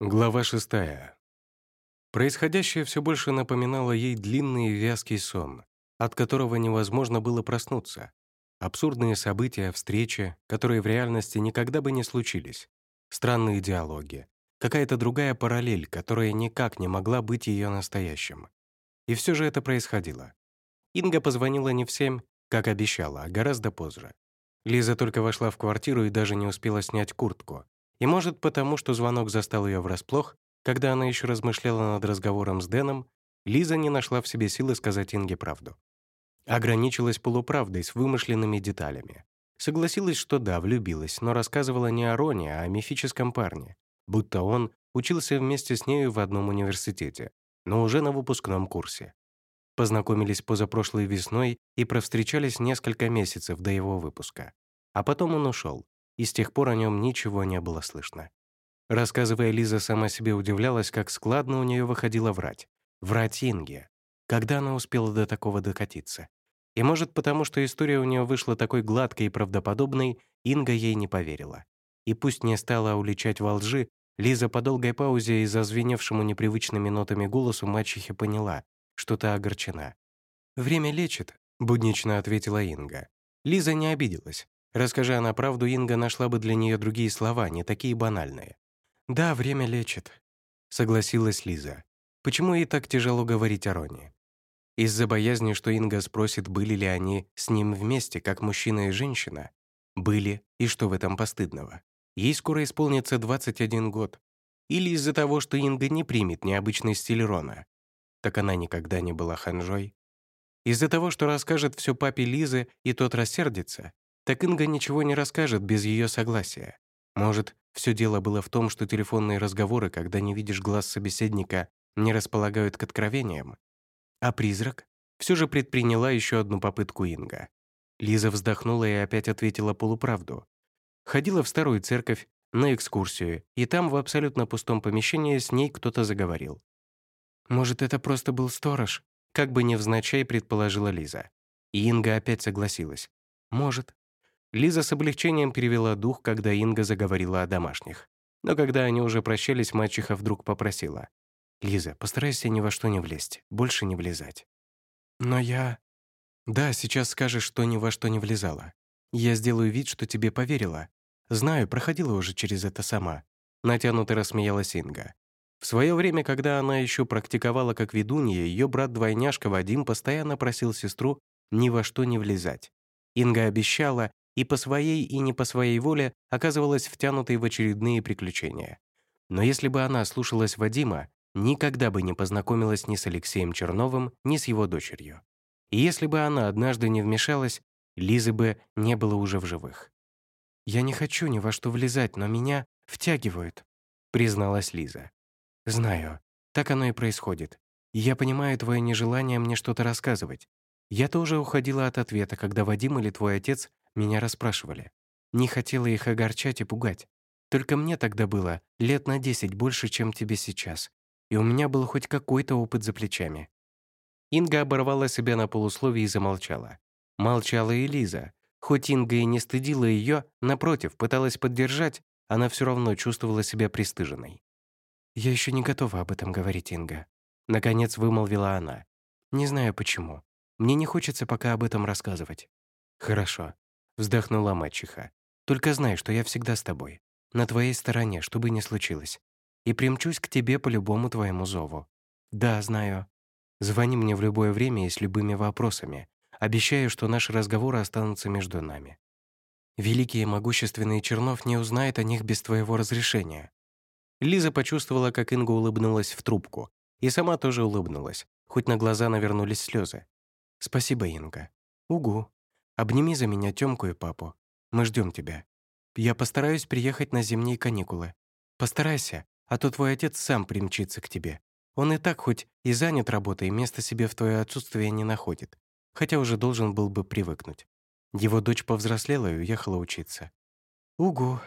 Глава шестая. Происходящее все больше напоминало ей длинный и вязкий сон, от которого невозможно было проснуться. Абсурдные события, встречи, которые в реальности никогда бы не случились. Странные диалоги. Какая-то другая параллель, которая никак не могла быть ее настоящим. И все же это происходило. Инга позвонила не в семь, как обещала, а гораздо позже. Лиза только вошла в квартиру и даже не успела снять куртку, и может потому, что звонок застал ее врасплох, когда она еще размышляла над разговором с Дэном, Лиза не нашла в себе силы сказать Инге правду. Ограничилась полуправдой с вымышленными деталями. Согласилась, что да, влюбилась, но рассказывала не о Роне, а о мифическом парне, будто он учился вместе с нею в одном университете, но уже на выпускном курсе. Познакомились позапрошлой весной и провстречались несколько месяцев до его выпуска. А потом он ушел, и с тех пор о нем ничего не было слышно. Рассказывая, Лиза сама себе удивлялась, как складно у нее выходило врать. Врать Инге. Когда она успела до такого докатиться? И может потому, что история у нее вышла такой гладкой и правдоподобной, Инга ей не поверила. И пусть не стала уличать во лжи, Лиза по долгой паузе и зазвеневшему непривычными нотами голосу мачехи поняла, что та огорчена. «Время лечит», — буднично ответила Инга. Лиза не обиделась. Расскажи она правду, Инга нашла бы для нее другие слова, не такие банальные. «Да, время лечит», — согласилась Лиза. Почему ей так тяжело говорить о Роне? Из-за боязни, что Инга спросит, были ли они с ним вместе, как мужчина и женщина? Были, и что в этом постыдного? Ей скоро исполнится 21 год. Или из-за того, что Инга не примет необычный стиль Рона? Так она никогда не была ханжой. Из-за того, что расскажет все папе Лизы, и тот рассердится, так Инга ничего не расскажет без ее согласия. Может, все дело было в том, что телефонные разговоры, когда не видишь глаз собеседника, не располагают к откровениям? А призрак? Все же предприняла еще одну попытку Инга. Лиза вздохнула и опять ответила полуправду. Ходила в старую церковь, на экскурсию, и там в абсолютно пустом помещении с ней кто-то заговорил. «Может, это просто был сторож?» Как бы невзначай предположила Лиза. И Инга опять согласилась. «Может». Лиза с облегчением перевела дух, когда Инга заговорила о домашних. Но когда они уже прощались, мачеха вдруг попросила. «Лиза, постарайся ни во что не влезть, больше не влезать». «Но я...» «Да, сейчас скажешь, что ни во что не влезала. Я сделаю вид, что тебе поверила. Знаю, проходила уже через это сама». Натянуто рассмеялась Инга. В свое время, когда она еще практиковала как ведунья, ее брат-двойняшка Вадим постоянно просил сестру ни во что не влезать. Инга обещала, и по своей и не по своей воле оказывалась втянутой в очередные приключения. Но если бы она слушалась Вадима, никогда бы не познакомилась ни с Алексеем Черновым, ни с его дочерью. И если бы она однажды не вмешалась, Лизы бы не было уже в живых. «Я не хочу ни во что влезать, но меня втягивают», — призналась Лиза. «Знаю, так оно и происходит. я понимаю твое нежелание мне что-то рассказывать. Я тоже уходила от ответа, когда Вадим или твой отец меня расспрашивали. Не хотела их огорчать и пугать. Только мне тогда было лет на десять больше, чем тебе сейчас. И у меня был хоть какой-то опыт за плечами». Инга оборвала себя на полусловие и замолчала. Молчала и Лиза. Хоть Инга и не стыдила ее, напротив, пыталась поддержать, она все равно чувствовала себя пристыженной. «Я еще не готова об этом говорить, Инга», — наконец вымолвила она. «Не знаю почему. Мне не хочется пока об этом рассказывать». «Хорошо вздохнула мачеха. «Только знай, что я всегда с тобой. На твоей стороне, что бы ни случилось. И примчусь к тебе по любому твоему зову. Да, знаю. Звони мне в любое время и с любыми вопросами. Обещаю, что наши разговоры останутся между нами. Великий и могущественный Чернов не узнает о них без твоего разрешения». Лиза почувствовала, как Инга улыбнулась в трубку. И сама тоже улыбнулась, хоть на глаза навернулись слезы. «Спасибо, Инга». «Угу», Обними за меня Тёмку и папу. Мы ждем тебя. Я постараюсь приехать на зимние каникулы. Постарайся, а то твой отец сам примчится к тебе. Он и так хоть и занят работой, места себе в твое отсутствие не находит, хотя уже должен был бы привыкнуть. Его дочь повзрослела и уехала учиться. Угу.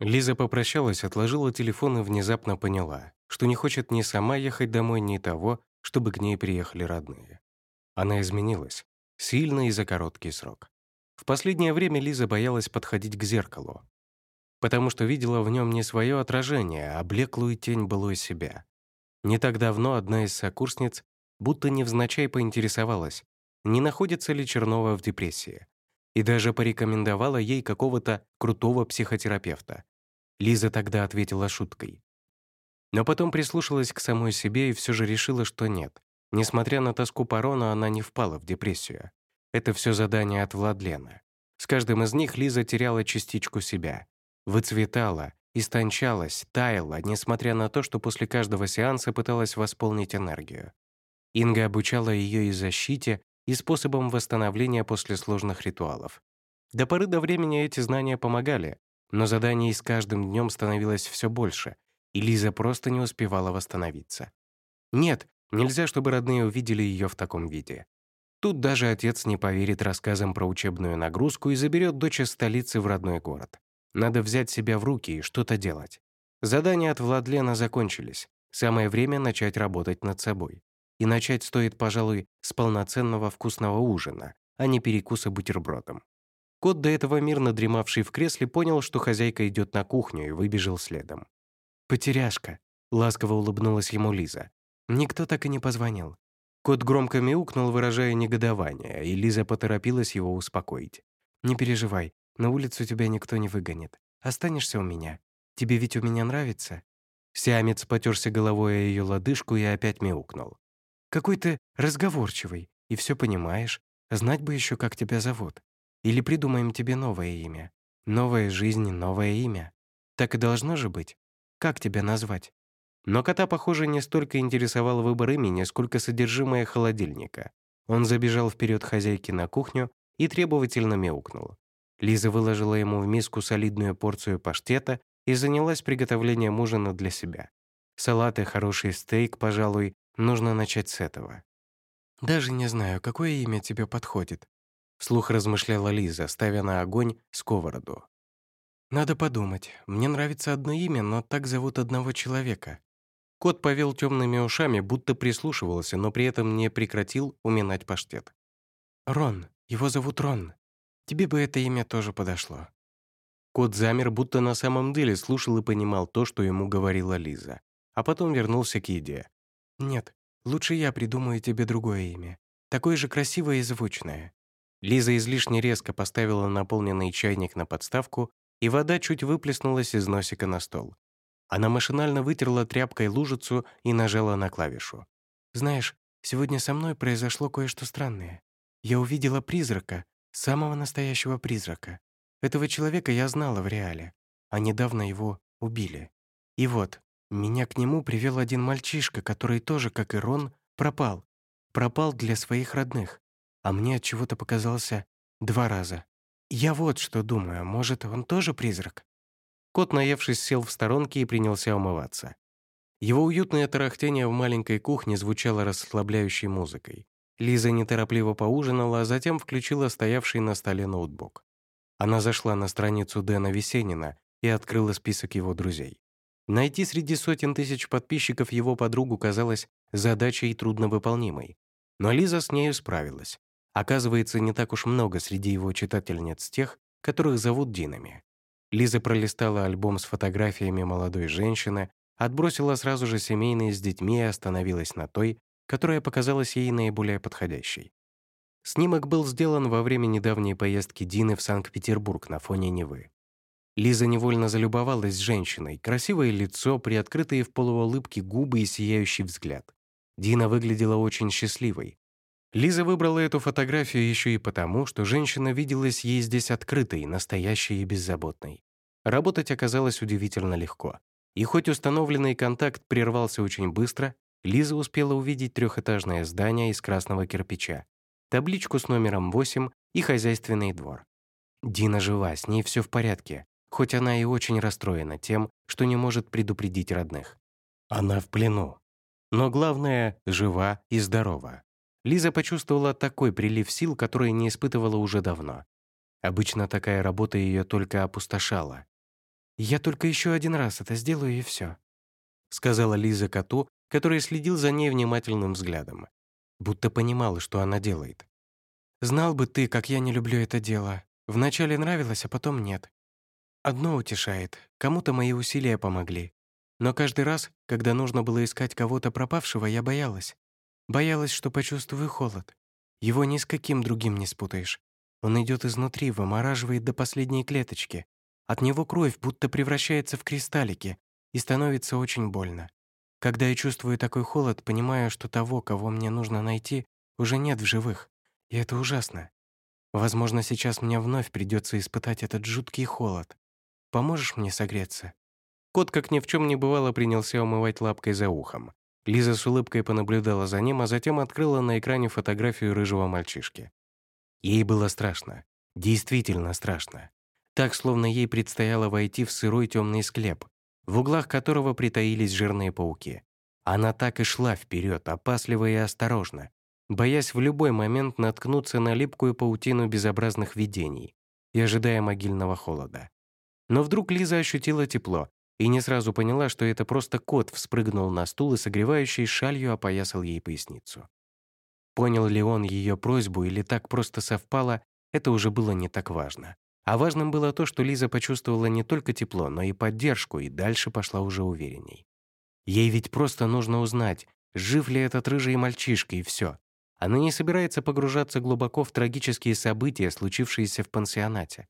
Лиза попрощалась, отложила телефон и внезапно поняла, что не хочет ни сама ехать домой, ни того, чтобы к ней приехали родные. Она изменилась. Сильно и за короткий срок. В последнее время Лиза боялась подходить к зеркалу. потому что видела в нем не свое отражение, а блеклую тень былой себя. Не так давно одна из сокурсниц будто невзначай поинтересовалась, не находится ли Чернова в депрессии, и даже порекомендовала ей какого-то крутого психотерапевта. Лиза тогда ответила шуткой. Но потом прислушалась к самой себе и все же решила, что нет. Несмотря на тоску по Рону, она не впала в депрессию. Это все задание от Владлена. С каждым из них Лиза теряла частичку себя. Выцветала, истончалась, таяла, несмотря на то, что после каждого сеанса пыталась восполнить энергию. Инга обучала ее и защите, и способам восстановления после сложных ритуалов. До поры до времени эти знания помогали, но заданий с каждым днем становилось все больше, и Лиза просто не успевала восстановиться. Нет, нельзя, чтобы родные увидели ее в таком виде. Тут даже отец не поверит рассказам про учебную нагрузку и заберет дочь из столицы в родной город. Надо взять себя в руки и что-то делать. Задания от Владлена закончились. Самое время начать работать над собой. И начать стоит, пожалуй, с полноценного вкусного ужина, а не перекуса бутербродом. Кот, до этого мирно дремавший в кресле, понял, что хозяйка идет на кухню и выбежал следом. «Потеряшка», — ласково улыбнулась ему Лиза. Никто так и не позвонил. Кот громко мяукнул, выражая негодование, и Лиза поторопилась его успокоить. «Не переживай, на улицу тебя никто не выгонит. Останешься у меня. Тебе ведь у меня нравится?» Сиамец потерся головой о ее лодыжку и опять мяукнул. «Какой ты разговорчивый, и все понимаешь. Знать бы еще, как тебя зовут. Или придумаем тебе новое имя. Новая жизнь, новое имя. Так и должно же быть. Как тебя назвать?» Но кота, похоже, не столько интересовал выбор имени, сколько содержимое холодильника. Он забежал вперед хозяйки на кухню и требовательно мяукнул. Лиза выложила ему в миску солидную порцию паштета и занялась приготовлением ужина для себя. Салат и хороший стейк, пожалуй, нужно начать с этого. «Даже не знаю, какое имя тебе подходит», — вслух размышляла Лиза, ставя на огонь сковороду. «Надо подумать. Мне нравится одно имя, но так зовут одного человека». Кот повел темными ушами, будто прислушивался, но при этом не прекратил уминать паштет. «Рон. Его зовут Рон. Тебе бы это имя тоже подошло». Кот замер, будто на самом деле слушал и понимал то, что ему говорила Лиза. А потом вернулся к еде. «Нет, лучше я придумаю тебе другое имя. Такое же красивое и звучное». Лиза излишне резко поставила наполненный чайник на подставку, и вода чуть выплеснулась из носика на стол. Она машинально вытерла тряпкой лужицу и нажала на клавишу. «Знаешь, сегодня со мной произошло кое-что странное. Я увидела призрака, Самого настоящего призрака. Этого человека я знала в реале, а недавно его убили. И вот, меня к нему привел один мальчишка, который тоже, как и Рон, пропал. Пропал для своих родных. А мне от чего-то показался два раза. Я вот что думаю, может, он тоже призрак? Кот, наевшись, сел в сторонке и принялся умываться. Его уютное тарахтение в маленькой кухне звучало расслабляющей музыкой. Лиза неторопливо поужинала, а затем включила стоявший на столе ноутбук. Она зашла на страницу Дэна Весенина и открыла список его друзей. Найти среди сотен тысяч подписчиков его подругу казалось задачей трудновыполнимой. Но Лиза с нею справилась. Оказывается, не так уж много среди его читательниц тех, которых зовут Динами. Лиза пролистала альбом с фотографиями молодой женщины, отбросила сразу же семейные с детьми и остановилась на той, которая показалась ей наиболее подходящей. Снимок был сделан во время недавней поездки Дины в Санкт-Петербург на фоне Невы. Лиза невольно залюбовалась женщиной, красивое лицо, приоткрытые в полуулыбке губы и сияющий взгляд. Дина выглядела очень счастливой. Лиза выбрала эту фотографию еще и потому, что женщина виделась ей здесь открытой, настоящей и беззаботной. Работать оказалось удивительно легко. И хоть установленный контакт прервался очень быстро, Лиза успела увидеть трехэтажное здание из красного кирпича, табличку с номером 8 и хозяйственный двор. Дина жива, с ней все в порядке, хоть она и очень расстроена тем, что не может предупредить родных. Она в плену. Но главное — жива и здорова. Лиза почувствовала такой прилив сил, который не испытывала уже давно. Обычно такая работа ее только опустошала. «Я только еще один раз это сделаю, и все», — сказала Лиза коту, который следил за ней внимательным взглядом, будто понимал, что она делает. «Знал бы ты, как я не люблю это дело. Вначале нравилось, а потом нет». Одно утешает, кому-то мои усилия помогли. Но каждый раз, когда нужно было искать кого-то пропавшего, я боялась. Боялась, что почувствую холод. Его ни с каким другим не спутаешь. Он идет изнутри, вымораживает до последней клеточки. От него кровь будто превращается в кристаллики и становится очень больно. Когда я чувствую такой холод, понимаю, что того, кого мне нужно найти, уже нет в живых. И это ужасно. Возможно, сейчас мне вновь придется испытать этот жуткий холод. Поможешь мне согреться?» Кот, как ни в чем не бывало, принялся умывать лапкой за ухом. Лиза с улыбкой понаблюдала за ним, а затем открыла на экране фотографию рыжего мальчишки. Ей было страшно. Действительно страшно. Так, словно ей предстояло войти в сырой темный склеп, в углах которого притаились жирные пауки. Она так и шла вперед, опасливо и осторожно, боясь в любой момент наткнуться на липкую паутину безобразных видений и ожидая могильного холода. Но вдруг Лиза ощутила тепло и не сразу поняла, что это просто кот вспрыгнул на стул и согревающий шалью опоясал ей поясницу. Понял ли он ее просьбу или так просто совпало, это уже было не так важно. А важным было то, что Лиза почувствовала не только тепло, но и поддержку, и дальше пошла уже уверенней. Ей ведь просто нужно узнать, жив ли этот рыжий мальчишка, и все. Она не собирается погружаться глубоко в трагические события, случившиеся в пансионате.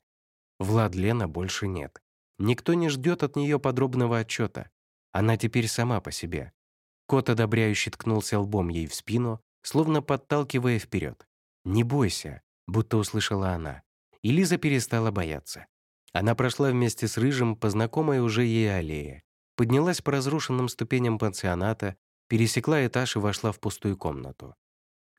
Влад Лена больше нет. Никто не ждет от нее подробного отчета. Она теперь сама по себе. Кот одобряюще ткнулся лбом ей в спину, словно подталкивая вперед. «Не бойся», будто услышала она. И Лиза перестала бояться. Она прошла вместе с Рыжим по знакомой уже ей аллее, поднялась по разрушенным ступеням пансионата, пересекла этаж и вошла в пустую комнату.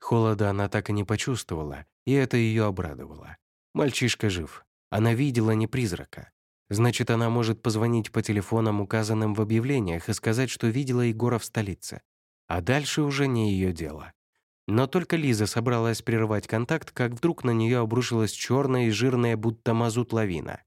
Холода она так и не почувствовала, и это ее обрадовало. Мальчишка жив. Она видела не призрака. Значит, она может позвонить по телефонам, указанным в объявлениях, и сказать, что видела Егора в столице. А дальше уже не ее дело. Но только Лиза собралась прервать контакт, как вдруг на нее обрушилась черная и жирная, будто мазут лавина.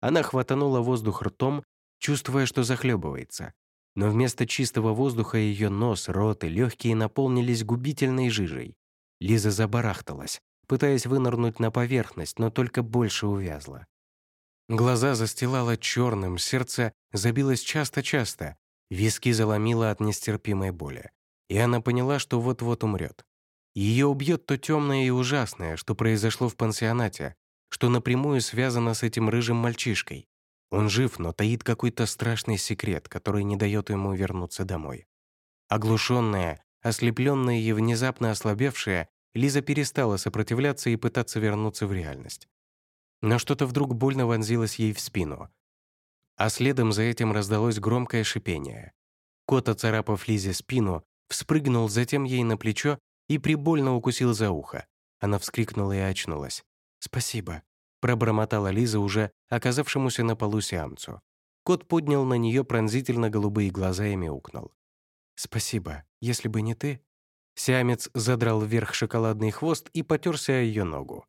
Она хватанула воздух ртом, чувствуя, что захлебывается. Но вместо чистого воздуха ее нос, рот и легкие наполнились губительной жижей. Лиза забарахталась, пытаясь вынырнуть на поверхность, но только больше увязла. Глаза застилало черным, сердце забилось часто-часто, виски заломило от нестерпимой боли и она поняла, что вот-вот умрет. Ее убьет то темное и ужасное, что произошло в пансионате, что напрямую связано с этим рыжим мальчишкой. Он жив, но таит какой-то страшный секрет, который не дает ему вернуться домой. Оглушенная, ослепленная и внезапно ослабевшая, Лиза перестала сопротивляться и пытаться вернуться в реальность. Но что-то вдруг больно вонзилось ей в спину. А следом за этим раздалось громкое шипение. Кот, оцарапав Лизе спину, вспрыгнул затем ей на плечо и прибольно укусил за ухо. Она вскрикнула и очнулась. «Спасибо», — пробормотала Лиза уже оказавшемуся на полу сиамцу. Кот поднял на нее пронзительно голубые глаза и мяукнул. «Спасибо. Если бы не ты...» Сиамец задрал вверх шоколадный хвост и потерся о ее ногу.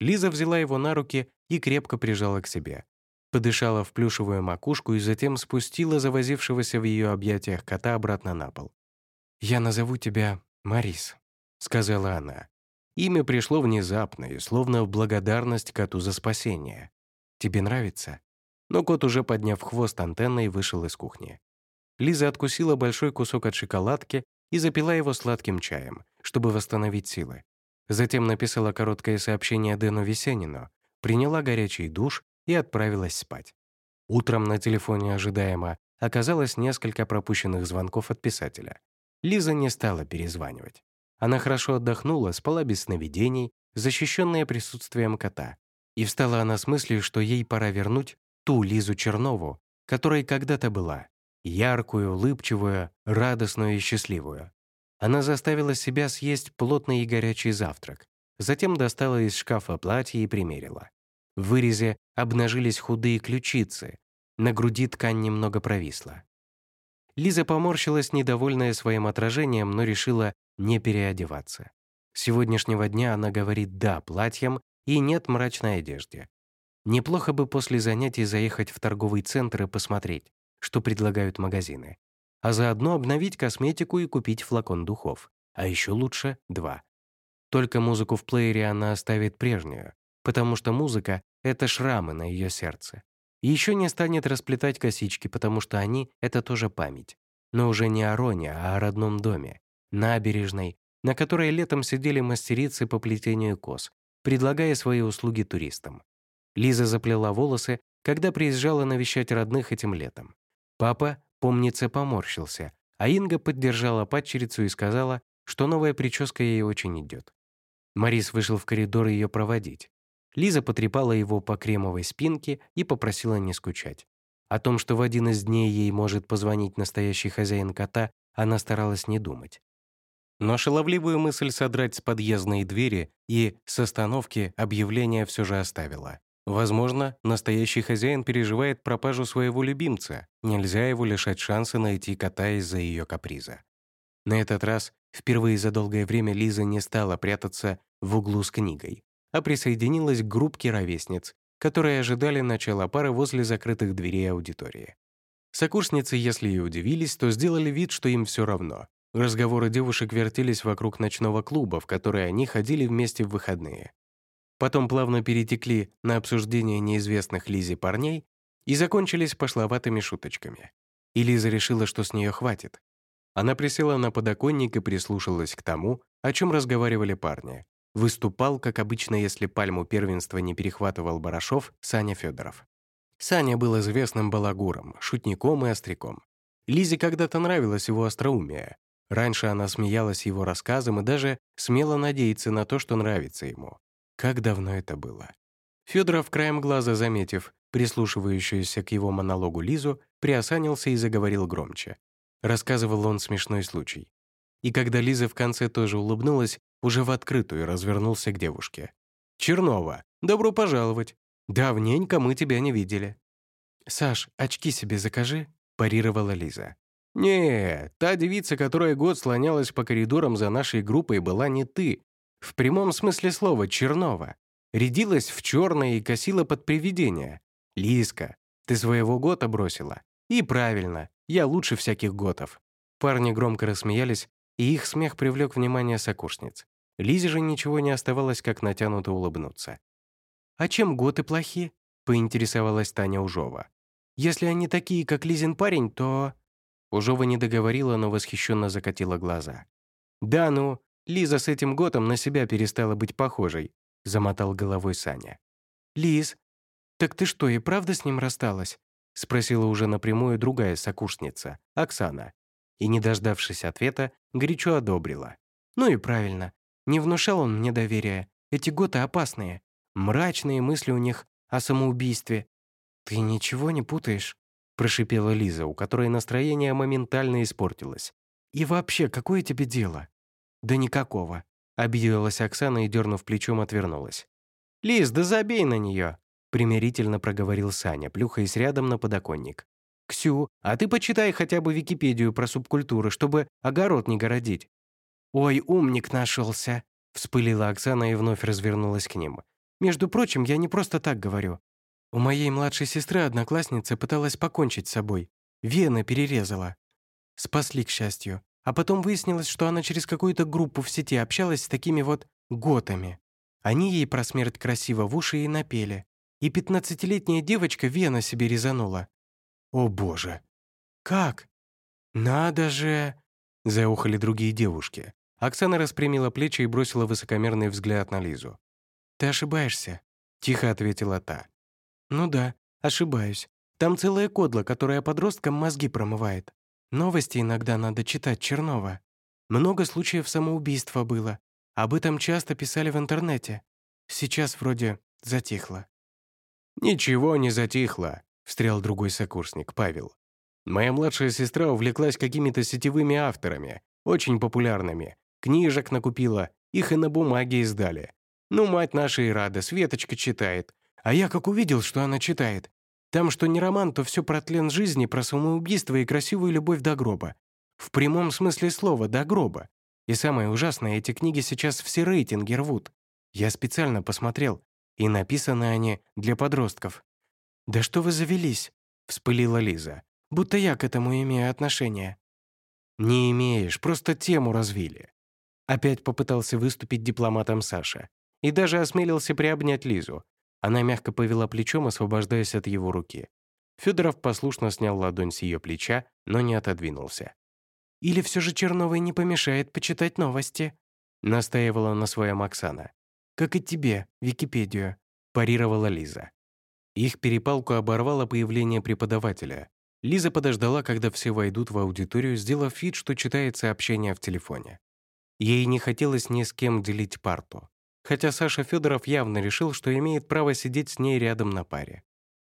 Лиза взяла его на руки и крепко прижала к себе. Подышала в плюшевую макушку и затем спустила завозившегося в ее объятиях кота обратно на пол. «Я назову тебя Марис», — сказала она. Имя пришло внезапно и словно в благодарность коту за спасение. «Тебе нравится?» Но кот, уже подняв хвост антенной, вышел из кухни. Лиза откусила большой кусок от шоколадки и запила его сладким чаем, чтобы восстановить силы. Затем написала короткое сообщение Дэну Весенину, приняла горячий душ и отправилась спать. Утром на телефоне ожидаемо оказалось несколько пропущенных звонков от писателя. Лиза не стала перезванивать. Она хорошо отдохнула, спала без сновидений, защищенная присутствием кота. И встала она с мыслью, что ей пора вернуть ту Лизу Чернову, которой когда-то была. Яркую, улыбчивую, радостную и счастливую. Она заставила себя съесть плотный и горячий завтрак. Затем достала из шкафа платье и примерила. В вырезе обнажились худые ключицы. На груди ткань немного провисла. Лиза поморщилась, недовольная своим отражением, но решила не переодеваться. С сегодняшнего дня она говорит «да» платьям и «нет» мрачной одежде. Неплохо бы после занятий заехать в торговый центр и посмотреть, что предлагают магазины. А заодно обновить косметику и купить флакон духов. А еще лучше — два. Только музыку в плеере она оставит прежнюю, потому что музыка — это шрамы на ее сердце. Еще не станет расплетать косички, потому что они — это тоже память. Но уже не о Роне, а о родном доме, набережной, на которой летом сидели мастерицы по плетению кос, предлагая свои услуги туристам. Лиза заплела волосы, когда приезжала навещать родных этим летом. Папа, помнится, поморщился, а Инга поддержала падчерицу и сказала, что новая прическа ей очень идет. Марис вышел в коридор ее проводить. Лиза потрепала его по кремовой спинке и попросила не скучать. О том, что в один из дней ей может позвонить настоящий хозяин кота, она старалась не думать. Но шаловливую мысль содрать с подъездной двери и с остановки объявление все же оставила. Возможно, настоящий хозяин переживает пропажу своего любимца. Нельзя его лишать шанса найти кота из-за ее каприза. На этот раз, впервые за долгое время, Лиза не стала прятаться в углу с книгой а присоединилась к группке ровесниц, которые ожидали начала пары возле закрытых дверей аудитории. Сокурсницы, если и удивились, то сделали вид, что им все равно. Разговоры девушек вертелись вокруг ночного клуба, в который они ходили вместе в выходные. Потом плавно перетекли на обсуждение неизвестных Лизе парней и закончились пошловатыми шуточками. И Лиза решила, что с нее хватит. Она присела на подоконник и прислушалась к тому, о чем разговаривали парни, Выступал, как обычно, если пальму первенства не перехватывал Барашов, Саня Федоров. Саня был известным балагуром, шутником и остряком. Лизе когда-то нравилось его остроумие. Раньше она смеялась его рассказам и даже смела надеяться на то, что нравится ему. Как давно это было. Федоров, краем глаза заметив прислушивающуюся к его монологу Лизу, приосанился и заговорил громче. Рассказывал он смешной случай. И когда Лиза в конце тоже улыбнулась, уже в открытую развернулся к девушке. «Чернова, добро пожаловать. Давненько мы тебя не видели». «Саш, очки себе закажи», – парировала Лиза. «Не, та девица, которая год слонялась по коридорам за нашей группой, была не ты. В прямом смысле слова Чернова. Рядилась в черное и косила под привидение. Лизка, ты своего гота бросила. И правильно, я лучше всяких готов». Парни громко рассмеялись, и их смех привлек внимание сокурсниц. Лизе же ничего не оставалось, как натянуто улыбнуться. «А чем готы плохи?» — поинтересовалась Таня Ужова. «Если они такие, как Лизин парень, то...» Ужова не договорила, но восхищенно закатила глаза. «Да ну, Лиза с этим готом на себя перестала быть похожей», — замотал головой Саня. «Лиз, так ты что, и правда с ним рассталась?» — спросила уже напрямую другая сокурсница, Оксана. И, не дождавшись ответа, горячо одобрила. «Ну и правильно. Не внушал он мне доверия. Эти готы опасные. Мрачные мысли у них о самоубийстве. «Ты ничего не путаешь?» – прошипела Лиза, у которой настроение моментально испортилось. «И вообще, какое тебе дело?» «Да никакого», – обиделась Оксана и, дернув плечом, отвернулась. «Лиз, да забей на нее!» – примирительно проговорил Саня, плюхаясь рядом на подоконник. «Ксю, а ты почитай хотя бы Википедию про субкультуры, чтобы огород не городить. «Ой, умник нашелся!» — вспылила Оксана и вновь развернулась к ним. «Между прочим, я не просто так говорю. У моей младшей сестры одноклассница пыталась покончить с собой. Вены перерезала. Спасли, к счастью. А потом выяснилось, что она через какую-то группу в сети общалась с такими вот готами. Они ей про смерть красиво в уши и напели. И пятнадцатилетняя девочка вена себе резанула. О боже! Как? Надо же! Заухали другие девушки. Оксана распрямила плечи и бросила высокомерный взгляд на Лизу. «Ты ошибаешься», — тихо ответила та. «Ну да, ошибаюсь. Там целая кодла, которая подросткам мозги промывает. Новости иногда надо читать Чернова. Много случаев самоубийства было. Об этом часто писали в интернете. Сейчас вроде затихло». «Ничего не затихло», — встрял другой сокурсник, Павел. «Моя младшая сестра увлеклась какими-то сетевыми авторами, очень популярными, Книжек накупила, их и на бумаге издали. Ну, мать наша и рада, Светочка читает. А я как увидел, что она читает. Там что не роман, то все про тлен жизни, про самоубийство и красивую любовь до гроба. В прямом смысле слова «до гроба». И самое ужасное, эти книги сейчас все рейтинги рвут. Я специально посмотрел, и написаны они для подростков. «Да что вы завелись?» — вспылила Лиза. «Будто я к этому имею отношение». «Не имеешь, просто тему развили. Опять попытался выступить дипломатом Саша. И даже осмелился приобнять Лизу. Она мягко повела плечом, освобождаясь от его руки. Федоров послушно снял ладонь с ее плеча, но не отодвинулся. «Или все же Черновой не помешает почитать новости?» настаивала на своем Оксана. «Как и тебе, Википедию», парировала Лиза. Их перепалку оборвало появление преподавателя. Лиза подождала, когда все войдут в аудиторию, сделав вид, что читает сообщение в телефоне. Ей не хотелось ни с кем делить парту. Хотя Саша Федоров явно решил, что имеет право сидеть с ней рядом на паре.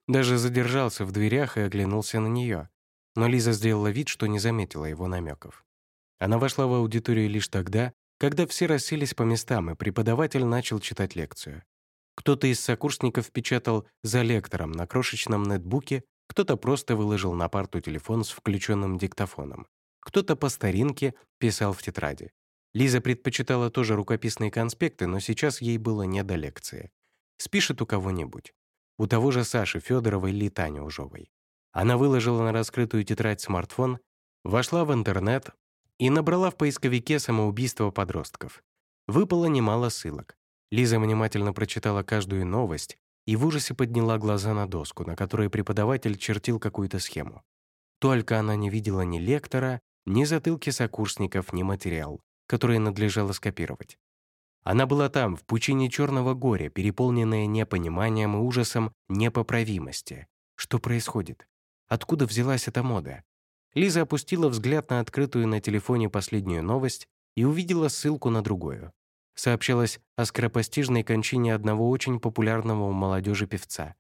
Даже задержался в дверях и оглянулся на нее. Но Лиза сделала вид, что не заметила его намеков. Она вошла в аудиторию лишь тогда, когда все расселись по местам, и преподаватель начал читать лекцию. Кто-то из сокурсников печатал за лектором на крошечном нетбуке, кто-то просто выложил на парту телефон с включенным диктофоном, кто-то по старинке писал в тетради. Лиза предпочитала тоже рукописные конспекты, но сейчас ей было не до лекции. Спишет у кого-нибудь. У того же Саши Федоровой или Тани Ужовой. Она выложила на раскрытую тетрадь смартфон, вошла в интернет и набрала в поисковике самоубийство подростков. Выпало немало ссылок. Лиза внимательно прочитала каждую новость и в ужасе подняла глаза на доску, на которой преподаватель чертил какую-то схему. Только она не видела ни лектора, ни затылки сокурсников, ни материал, который надлежало скопировать. Она была там, в пучине черного горя, переполненная непониманием и ужасом непоправимости. Что происходит? Откуда взялась эта мода? Лиза опустила взгляд на открытую на телефоне последнюю новость и увидела ссылку на другую сообщалось о скоропостижной кончине одного очень популярного у молодежи певца.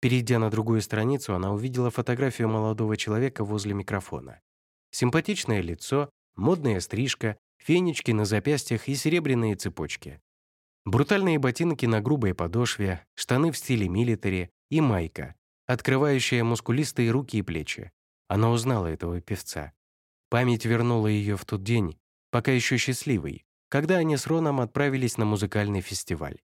Перейдя на другую страницу, она увидела фотографию молодого человека возле микрофона. Симпатичное лицо, модная стрижка, фенечки на запястьях и серебряные цепочки. Брутальные ботинки на грубой подошве, штаны в стиле милитари и майка, открывающая мускулистые руки и плечи. Она узнала этого певца. Память вернула ее в тот день, пока еще счастливый, когда они с Роном отправились на музыкальный фестиваль.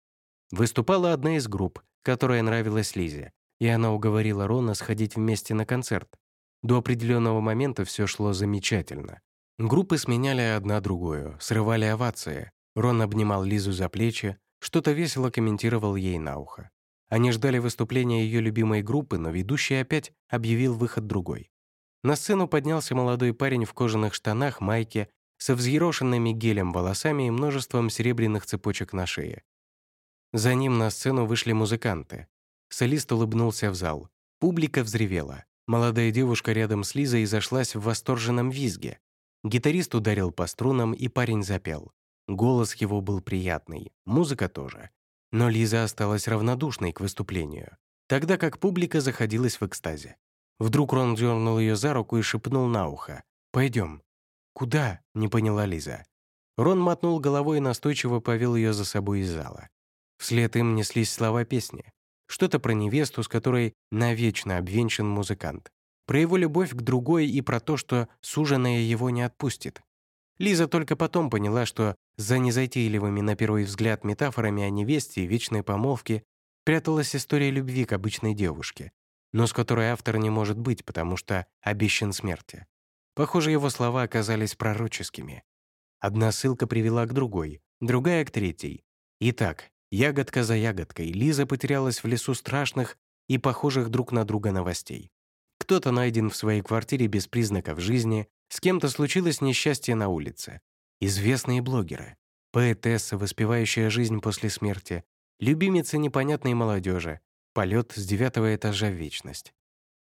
Выступала одна из групп, которая нравилась Лизе, и она уговорила Рона сходить вместе на концерт. До определенного момента все шло замечательно. Группы сменяли одна другую, срывали овации. Рон обнимал Лизу за плечи, что-то весело комментировал ей на ухо. Они ждали выступления ее любимой группы, но ведущий опять объявил выход другой. На сцену поднялся молодой парень в кожаных штанах, майке со взъерошенными гелем волосами и множеством серебряных цепочек на шее. За ним на сцену вышли музыканты. Солист улыбнулся в зал. Публика взревела. Молодая девушка рядом с Лизой зашлась в восторженном визге. Гитарист ударил по струнам, и парень запел. Голос его был приятный, музыка тоже. Но Лиза осталась равнодушной к выступлению, тогда как публика заходилась в экстазе. Вдруг Рон дернул ее за руку и шепнул на ухо. «Пойдем». «Куда?» — не поняла Лиза. Рон мотнул головой и настойчиво повел ее за собой из зала. Вслед им неслись слова песни. Что-то про невесту, с которой навечно обвенчан музыкант. Про его любовь к другой и про то, что суженая его не отпустит. Лиза только потом поняла, что за незатейливыми на первый взгляд метафорами о невесте и вечной помолвке пряталась история любви к обычной девушке, но с которой автор не может быть, потому что обещан смерти. Похоже, его слова оказались пророческими. Одна ссылка привела к другой, другая — к третьей. Итак, ягодка за ягодкой, Лиза потерялась в лесу страшных и похожих друг на друга новостей. Кто-то найден в своей квартире без признаков жизни, с кем-то случилось несчастье на улице. Известные блогеры, поэтесса, воспевающая жизнь после смерти, любимица непонятной молодежи, полет с девятого этажа в вечность.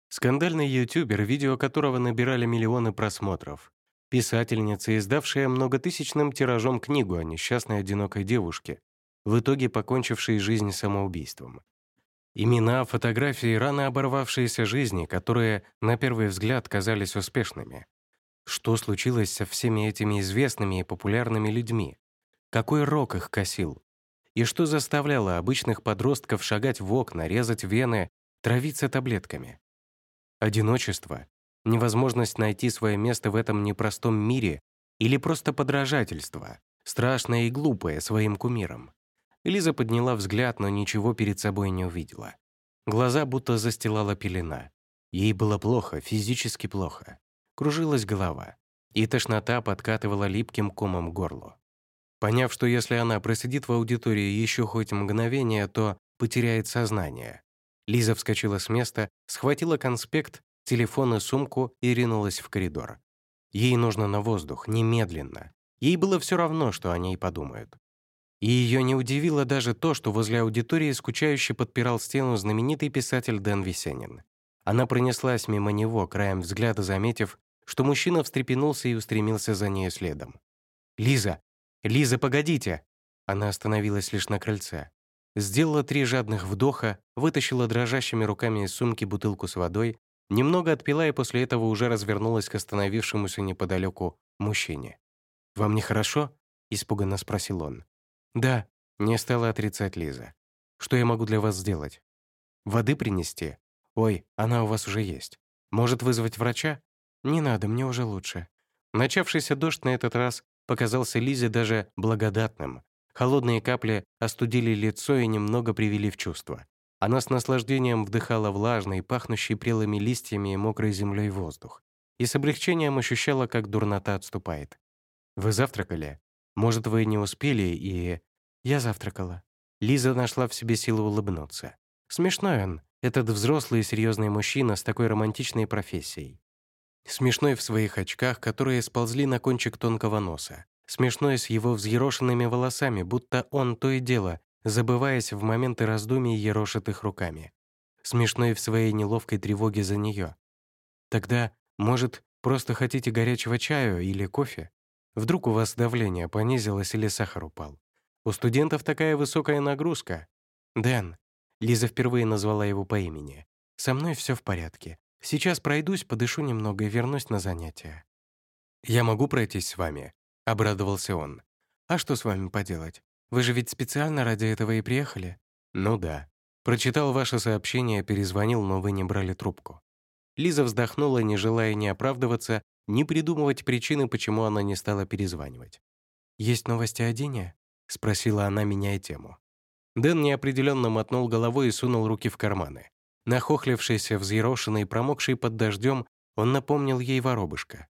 Скандальный ютубер, видео которого набирали миллионы просмотров. Писательница, издавшая многотысячным тиражом книгу о несчастной одинокой девушке, в итоге покончившей жизнь самоубийством. Имена, фотографии, рано оборвавшиеся жизни, которые, на первый взгляд, казались успешными. Что случилось со всеми этими известными и популярными людьми? Какой рок их косил? И что заставляло обычных подростков шагать в окна, резать вены, травиться таблетками? Одиночество, невозможность найти свое место в этом непростом мире или просто подражательство, страшное и глупое своим кумирам. Лиза подняла взгляд, но ничего перед собой не увидела. Глаза будто застилала пелена. Ей было плохо, физически плохо. Кружилась голова, и тошнота подкатывала липким комом горлу. Поняв, что если она просидит в аудитории еще хоть мгновение, то потеряет сознание, Лиза вскочила с места, схватила конспект, телефон и сумку и ринулась в коридор. Ей нужно на воздух, немедленно. Ей было все равно, что о ней подумают. И ее не удивило даже то, что возле аудитории скучающе подпирал стену знаменитый писатель Дэн Весенин. Она пронеслась мимо него, краем взгляда заметив, что мужчина встрепенулся и устремился за ней следом. «Лиза! Лиза, погодите!» Она остановилась лишь на крыльце. Сделала три жадных вдоха, вытащила дрожащими руками из сумки бутылку с водой, немного отпила и после этого уже развернулась к остановившемуся неподалеку мужчине. «Вам нехорошо?» — испуганно спросил он. «Да», — не стала отрицать Лиза. «Что я могу для вас сделать? Воды принести? Ой, она у вас уже есть. Может вызвать врача? Не надо, мне уже лучше». Начавшийся дождь на этот раз показался Лизе даже благодатным. Холодные капли остудили лицо и немного привели в чувство. Она с наслаждением вдыхала влажный, пахнущий прелыми листьями и мокрой землей воздух. И с облегчением ощущала, как дурнота отступает. «Вы завтракали? Может, вы не успели и...» «Я завтракала». Лиза нашла в себе силу улыбнуться. Смешной он, этот взрослый и серьезный мужчина с такой романтичной профессией. Смешной в своих очках, которые сползли на кончик тонкого носа. Смешной с его взъерошенными волосами, будто он то и дело, забываясь в моменты раздумий, ерошит их руками. Смешной в своей неловкой тревоге за нее. Тогда, может, просто хотите горячего чаю или кофе? Вдруг у вас давление понизилось или сахар упал? У студентов такая высокая нагрузка. Дэн. Лиза впервые назвала его по имени. «Со мной все в порядке. Сейчас пройдусь, подышу немного и вернусь на занятия». «Я могу пройтись с вами?» — обрадовался он. «А что с вами поделать? Вы же ведь специально ради этого и приехали?» «Ну да. Прочитал ваше сообщение, перезвонил, но вы не брали трубку». Лиза вздохнула, не желая ни оправдываться, ни придумывать причины, почему она не стала перезванивать. «Есть новости о Дине?» — спросила она, меняя тему. Дэн неопределенно мотнул головой и сунул руки в карманы. Нахохлившийся, взъерошенный, промокший под дождем, он напомнил ей воробушка.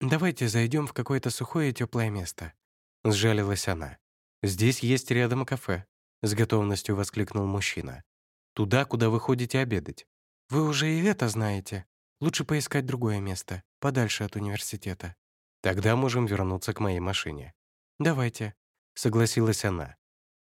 «Давайте зайдем в какое-то сухое и теплое место», — сжалилась она. «Здесь есть рядом кафе», — с готовностью воскликнул мужчина. «Туда, куда вы ходите обедать». «Вы уже и это знаете. Лучше поискать другое место, подальше от университета». «Тогда можем вернуться к моей машине». «Давайте», — согласилась она.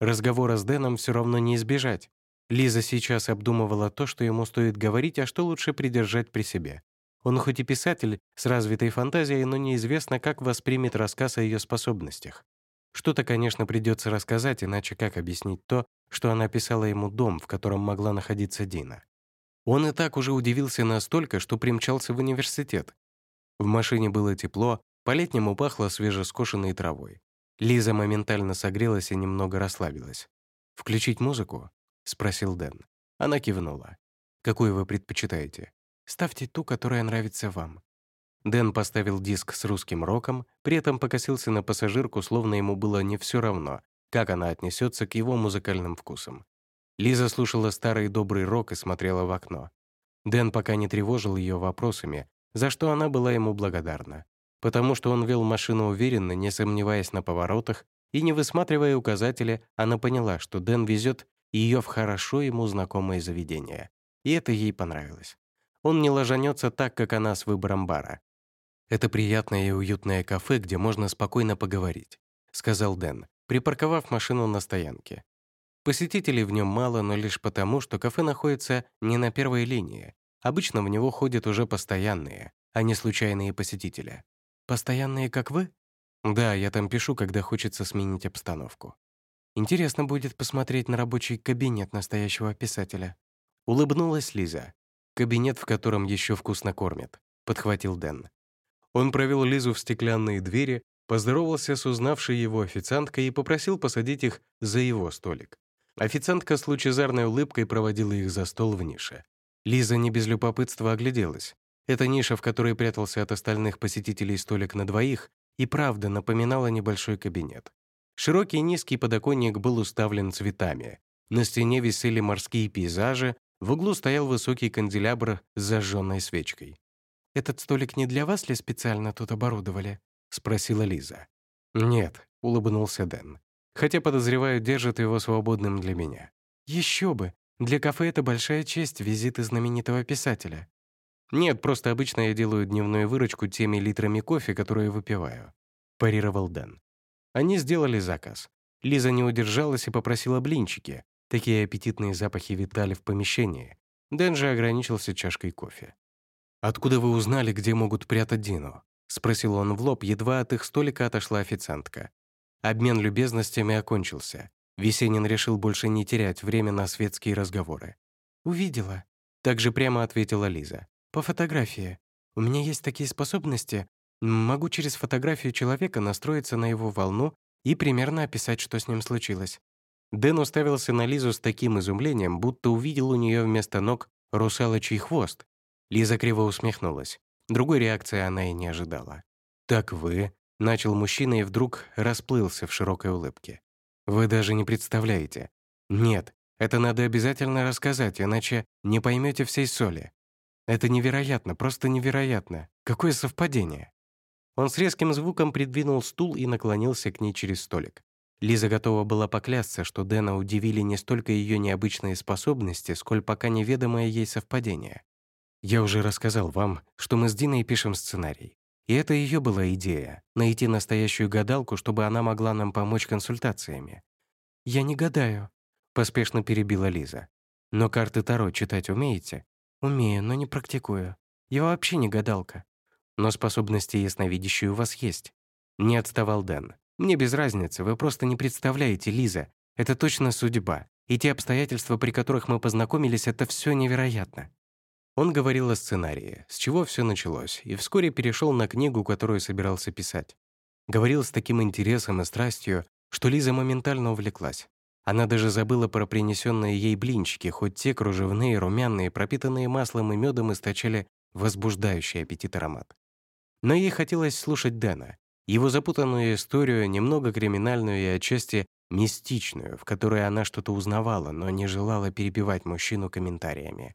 Разговора с Дэном все равно не избежать. Лиза сейчас обдумывала то, что ему стоит говорить, а что лучше придержать при себе. Он хоть и писатель с развитой фантазией, но неизвестно, как воспримет рассказ о ее способностях. Что-то, конечно, придется рассказать, иначе как объяснить то, что она писала ему дом, в котором могла находиться Дина. Он и так уже удивился настолько, что примчался в университет. В машине было тепло, по-летнему пахло свежескошенной травой. Лиза моментально согрелась и немного расслабилась. «Включить музыку?» — спросил Дэн. Она кивнула. «Какую вы предпочитаете?» Ставьте ту, которая нравится вам». Дэн поставил диск с русским роком, при этом покосился на пассажирку, словно ему было не все равно, как она отнесется к его музыкальным вкусам. Лиза слушала старый добрый рок и смотрела в окно. Дэн пока не тревожил ее вопросами, за что она была ему благодарна. Потому что он вел машину уверенно, не сомневаясь на поворотах, и не высматривая указатели, она поняла, что Дэн везет ее в хорошо ему знакомое заведение. И это ей понравилось. Он не ложанется так, как она с выбором бара. «Это приятное и уютное кафе, где можно спокойно поговорить», сказал Дэн, припарковав машину на стоянке. Посетителей в нем мало, но лишь потому, что кафе находится не на первой линии. Обычно в него ходят уже постоянные, а не случайные посетители. «Постоянные, как вы?» «Да, я там пишу, когда хочется сменить обстановку». «Интересно будет посмотреть на рабочий кабинет настоящего писателя». Улыбнулась Лиза. «Кабинет, в котором еще вкусно кормят», — подхватил Дэн. Он провел Лизу в стеклянные двери, поздоровался с узнавшей его официанткой и попросил посадить их за его столик. Официантка с лучезарной улыбкой проводила их за стол в нише. Лиза не без любопытства огляделась. Эта ниша, в которой прятался от остальных посетителей столик на двоих, и правда напоминала небольшой кабинет. Широкий низкий подоконник был уставлен цветами. На стене висели морские пейзажи, в углу стоял высокий канделябр с зажженной свечкой. «Этот столик не для вас ли специально тут оборудовали?» — спросила Лиза. «Нет», — улыбнулся Дэн. «Хотя, подозреваю, держит его свободным для меня». «Еще бы! Для кафе это большая честь, визиты знаменитого писателя. «Нет, просто обычно я делаю дневную выручку теми литрами кофе, которые выпиваю», — парировал Дэн. Они сделали заказ. Лиза не удержалась и попросила блинчики. Такие аппетитные запахи витали в помещении. Дэн же ограничился чашкой кофе. «Откуда вы узнали, где могут прятать Дину?» — спросил он в лоб, едва от их столика отошла официантка. Обмен любезностями окончился. Весенин решил больше не терять время на светские разговоры. «Увидела», — также прямо ответила Лиза. «По фотографии. У меня есть такие способности. Могу через фотографию человека настроиться на его волну и примерно описать, что с ним случилось». Дэн уставился на Лизу с таким изумлением, будто увидел у нее вместо ног русалочий хвост. Лиза криво усмехнулась. Другой реакции она и не ожидала. «Так вы...» — начал мужчина и вдруг расплылся в широкой улыбке. «Вы даже не представляете. Нет, это надо обязательно рассказать, иначе не поймете всей соли. Это невероятно, просто невероятно. Какое совпадение!» Он с резким звуком придвинул стул и наклонился к ней через столик. Лиза готова была поклясться, что Дэна удивили не столько ее необычные способности, сколь пока неведомое ей совпадение. «Я уже рассказал вам, что мы с Диной пишем сценарий. И это ее была идея — найти настоящую гадалку, чтобы она могла нам помочь консультациями. «Я не гадаю», — поспешно перебила Лиза. «Но карты Таро читать умеете?» «Умею, но не практикую. Я вообще не гадалка». «Но способности ясновидящие у вас есть». Не отставал Дэн. «Мне без разницы, вы просто не представляете, Лиза. Это точно судьба. И те обстоятельства, при которых мы познакомились, это все невероятно». Он говорил о сценарии, с чего все началось, и вскоре перешел на книгу, которую собирался писать. Говорил с таким интересом и страстью, что Лиза моментально увлеклась. Она даже забыла про принесенные ей блинчики, хоть те кружевные, румяные, пропитанные маслом и медом источали возбуждающий аппетит аромат. Но ей хотелось слушать Дэна, его запутанную историю, немного криминальную и отчасти мистичную, в которой она что-то узнавала, но не желала перебивать мужчину комментариями.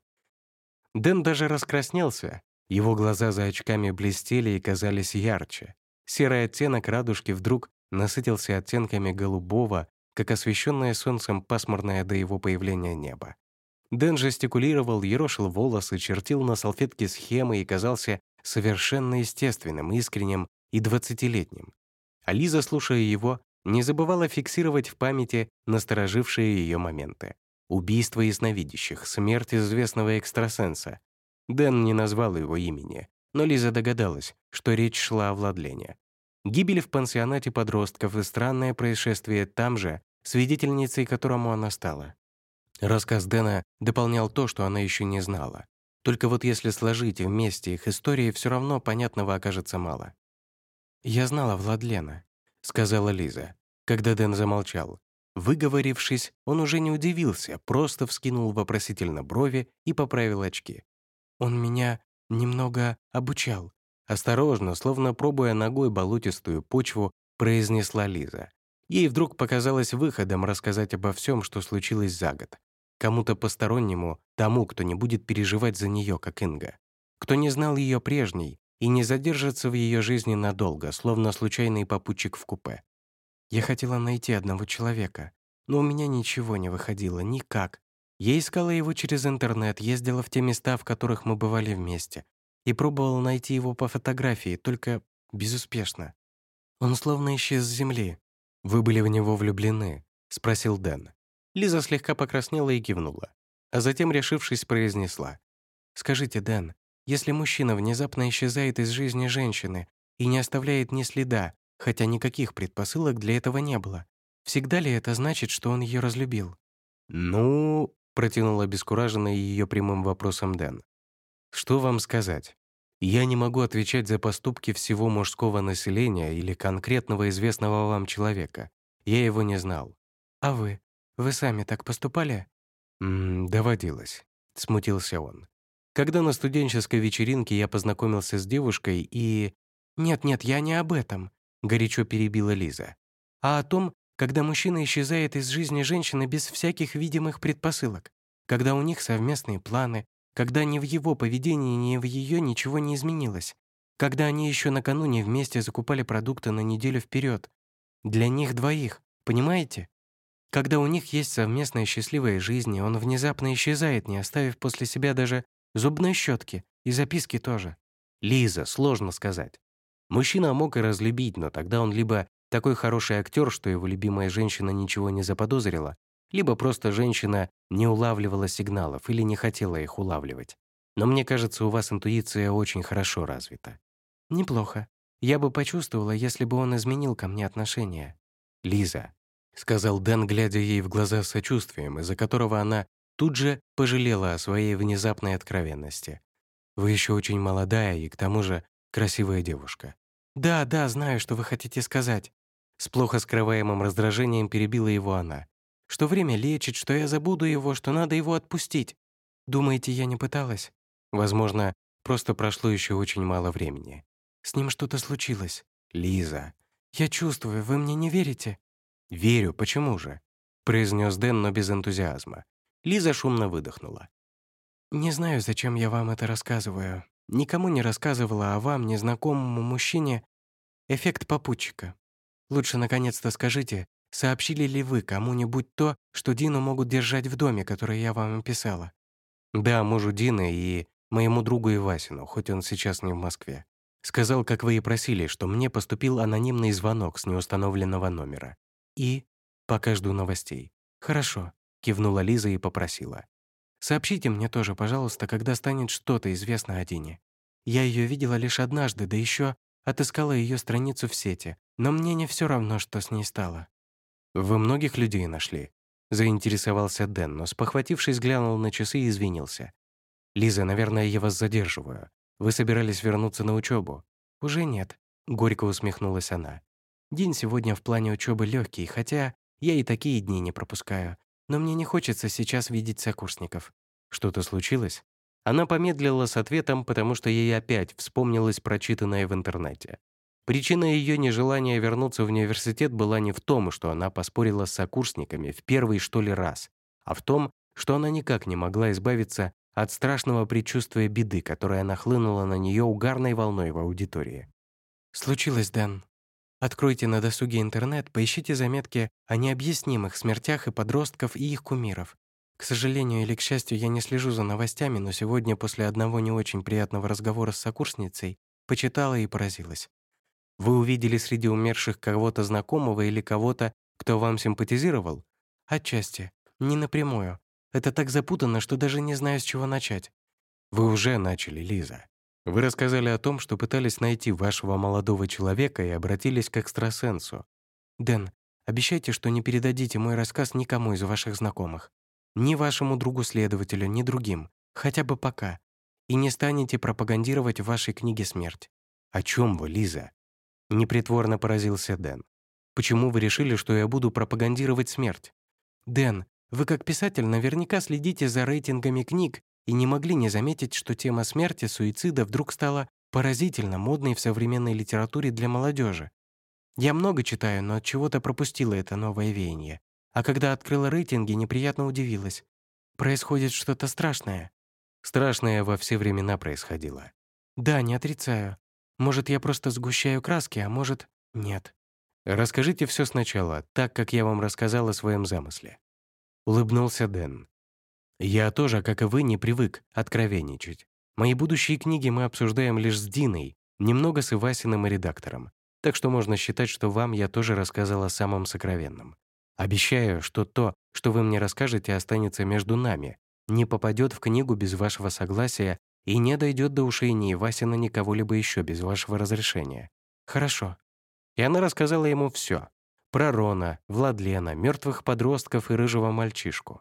Дэн даже раскраснелся, его глаза за очками блестели и казались ярче. Серый оттенок радужки вдруг насытился оттенками голубого, как освещенное солнцем пасмурное до его появления небо. Дэн жестикулировал, ерошил волосы, чертил на салфетке схемы и казался совершенно естественным, искренним и двадцатилетним. А Лиза, слушая его, не забывала фиксировать в памяти насторожившие ее моменты. Убийство ясновидящих, смерть известного экстрасенса. Дэн не назвал его имени, но Лиза догадалась, что речь шла о Владлене. Гибель в пансионате подростков и странное происшествие там же, свидетельницей которому она стала. Рассказ Дэна дополнял то, что она еще не знала. Только вот если сложить вместе их истории, все равно понятного окажется мало. «Я знала Владлена», — сказала Лиза, когда Дэн замолчал. Выговорившись, он уже не удивился, просто вскинул вопросительно брови и поправил очки. «Он меня немного обучал». Осторожно, словно пробуя ногой болотистую почву, произнесла Лиза. Ей вдруг показалось выходом рассказать обо всем, что случилось за год. Кому-то постороннему, тому, кто не будет переживать за нее, как Инга. Кто не знал ее прежней и не задержится в ее жизни надолго, словно случайный попутчик в купе. Я хотела найти одного человека, но у меня ничего не выходило, никак. Я искала его через интернет, ездила в те места, в которых мы бывали вместе, и пробовала найти его по фотографии, только безуспешно. Он словно исчез с земли. «Вы были в него влюблены?» — спросил Дэн. Лиза слегка покраснела и кивнула, а затем, решившись, произнесла. «Скажите, Дэн, если мужчина внезапно исчезает из жизни женщины и не оставляет ни следа, хотя никаких предпосылок для этого не было. Всегда ли это значит, что он ее разлюбил? «Ну...» — протянул обескураженный ее прямым вопросом Дэн. «Что вам сказать? Я не могу отвечать за поступки всего мужского населения или конкретного известного вам человека. Я его не знал. А вы? Вы сами так поступали?» «М -м, «Доводилось», — смутился он. «Когда на студенческой вечеринке я познакомился с девушкой и...» «Нет-нет, я не об этом горячо перебила Лиза, а о том, когда мужчина исчезает из жизни женщины без всяких видимых предпосылок, когда у них совместные планы, когда ни в его поведении, ни в ее ничего не изменилось, когда они еще накануне вместе закупали продукты на неделю вперед. Для них двоих, понимаете? Когда у них есть совместная счастливая жизнь, он внезапно исчезает, не оставив после себя даже зубной щетки и записки тоже. Лиза, сложно сказать. Мужчина мог и разлюбить, но тогда он либо такой хороший актер, что его любимая женщина ничего не заподозрила, либо просто женщина не улавливала сигналов или не хотела их улавливать. Но мне кажется, у вас интуиция очень хорошо развита. Неплохо. Я бы почувствовала, если бы он изменил ко мне отношение. Лиза, сказал Дэн, глядя ей в глаза с сочувствием, из-за которого она тут же пожалела о своей внезапной откровенности. Вы еще очень молодая и, к тому же, красивая девушка. «Да, да, знаю, что вы хотите сказать». С плохо скрываемым раздражением перебила его она. «Что время лечит, что я забуду его, что надо его отпустить. Думаете, я не пыталась?» Возможно, просто прошло еще очень мало времени. С ним что-то случилось. Лиза. Я чувствую, вы мне не верите? Верю, почему же? произнес Дэн, но без энтузиазма. Лиза шумно выдохнула. «Не знаю, зачем я вам это рассказываю. Никому не рассказывала, а вам, незнакомому мужчине, эффект попутчика. Лучше, наконец-то, скажите, сообщили ли вы кому-нибудь то, что Дину могут держать в доме, который я вам описала?» «Да, мужу Дины и моему другу Ивасину, хоть он сейчас не в Москве. Сказал, как вы и просили, что мне поступил анонимный звонок с неустановленного номера. И? Пока жду новостей. Хорошо», — кивнула Лиза и попросила. Сообщите мне тоже, пожалуйста, когда станет что-то известно о Дине. Я ее видела лишь однажды, да еще отыскала ее страницу в сети, но мне не все равно, что с ней стало». «Вы многих людей нашли?» — заинтересовался Дэн, но, спохватившись, глянул на часы и извинился. «Лиза, наверное, я вас задерживаю. Вы собирались вернуться на учебу? «Уже нет», — горько усмехнулась она. «День сегодня в плане учебы легкий, хотя я и такие дни не пропускаю. Но мне не хочется сейчас видеть сокурсников. Что-то случилось? Она помедлила с ответом, потому что ей опять вспомнилось прочитанное в интернете. Причина ее нежелания вернуться в университет была не в том, что она поспорила с сокурсниками в первый что ли раз, а в том, что она никак не могла избавиться от страшного предчувствия беды, которая нахлынула на нее угарной волной в аудитории. «Случилось, Дэн. Откройте на досуге интернет, поищите заметки о необъяснимых смертях и подростков и их кумиров. К сожалению или к счастью, я не слежу за новостями, но сегодня после одного не очень приятного разговора с сокурсницей почитала и поразилась. Вы увидели среди умерших кого-то знакомого или кого-то, кто вам симпатизировал? Отчасти. Не напрямую. Это так запутанно, что даже не знаю, с чего начать. Вы уже начали, Лиза. Вы рассказали о том, что пытались найти вашего молодого человека и обратились к экстрасенсу. Дэн, обещайте, что не передадите мой рассказ никому из ваших знакомых. Ни вашему другу-следователю, ни другим. Хотя бы пока. И не станете пропагандировать в вашей книге смерть. О чем вы, Лиза? Непритворно поразился Дэн. Почему вы решили, что я буду пропагандировать смерть? Дэн, вы как писатель наверняка следите за рейтингами книг и не могли не заметить, что тема смерти, суицида вдруг стала поразительно модной в современной литературе для молодежи. Я много читаю, но от чего-то пропустила это новое веяние. А когда открыла рейтинги, неприятно удивилась. Происходит что-то страшное. Страшное во все времена происходило. Да, не отрицаю. Может, я просто сгущаю краски, а может, нет. Расскажите все сначала, так, как я вам рассказал о своем замысле. Улыбнулся Дэн. Я тоже, как и вы, не привык откровенничать. Мои будущие книги мы обсуждаем лишь с Диной, немного с Ивасиным и редактором. Так что можно считать, что вам я тоже рассказал о самом сокровенном. Обещаю, что то, что вы мне расскажете, останется между нами, не попадет в книгу без вашего согласия и не дойдет до ушей ни Ивасина, ни кого-либо еще без вашего разрешения. Хорошо. И она рассказала ему все: Про Рона, Владлена, мертвых подростков и рыжего мальчишку.